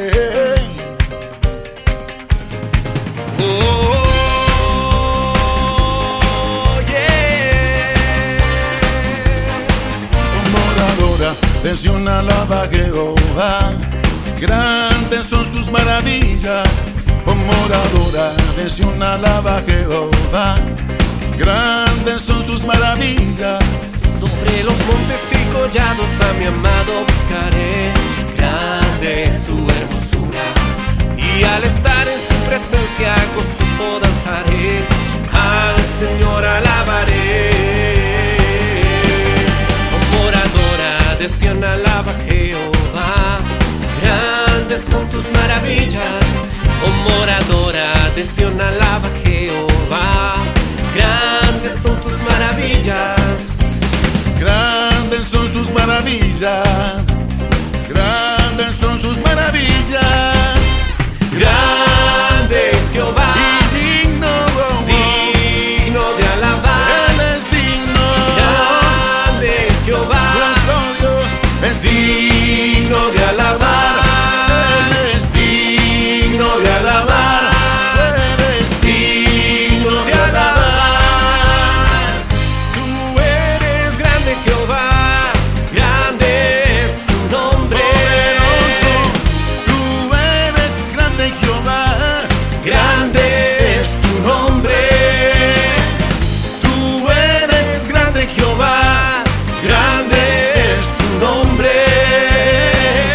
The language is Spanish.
Oh, yeah. moradora de Sion alaba a Jehová. Grandes son sus maravillas. Oh moradora de Sion alaba a Jehová. Grandes son sus maravillas. Sobre los montes y collados a mi amado buscaré. Danzaré. Al Señor alabaré. Oh, moradora de Sion alaba Jehová. Grandes son tus maravillas. Oh moradora de Sion alaba Jehová. Grandes son tus maravillas. Grandes son sus maravillas.